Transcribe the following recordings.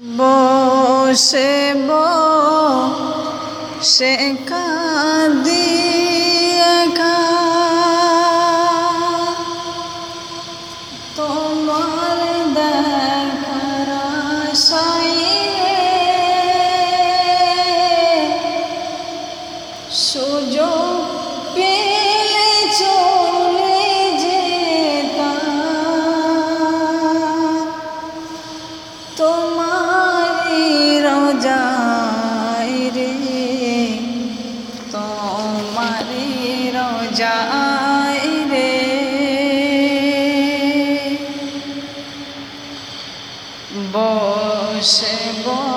বসে বসে কাঁদি একা। তোমার দেখার আশায় সুযোগ রোজাই রে। বসে বসে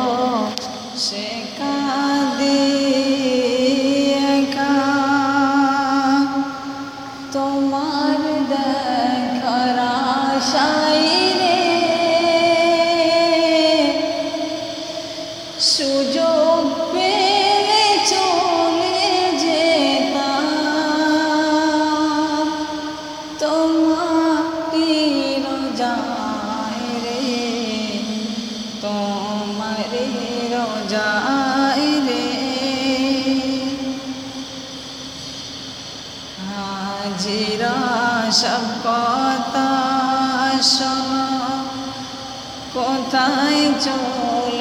তোমারি রোজায় রে তোমারি রোজায় রে। হাজিরা সব কথা শোনো কোথায় চলে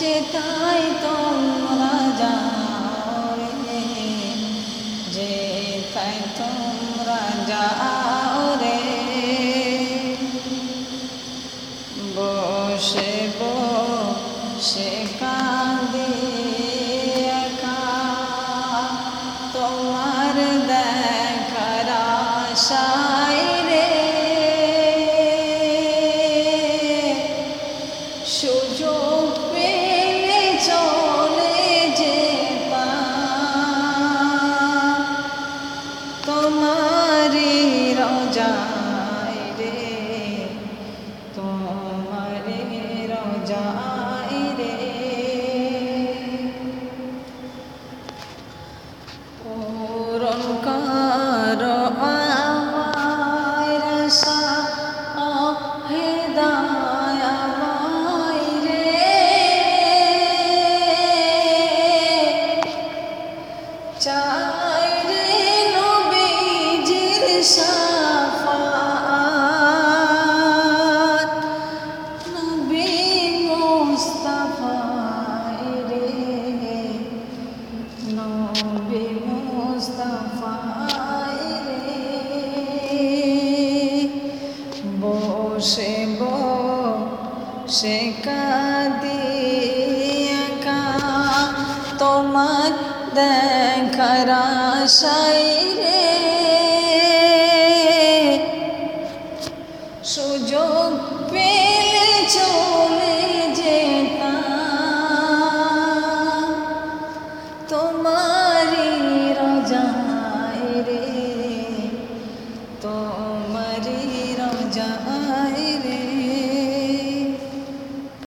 চেতাই তোমরা যাও রে। যেতাই তোমরা যাও রে। বসে বসে কাঁদি একা। তোমার দেখার আশায় রে। সুযোগ রোজায় রে। পূরণ কর আমায় রসা হেদায় আমায় রে। চাই আমার দেখার রে। সুযোগ পেলে চলে যেতাম। তোমারি রজায় রে তোমারি রজায়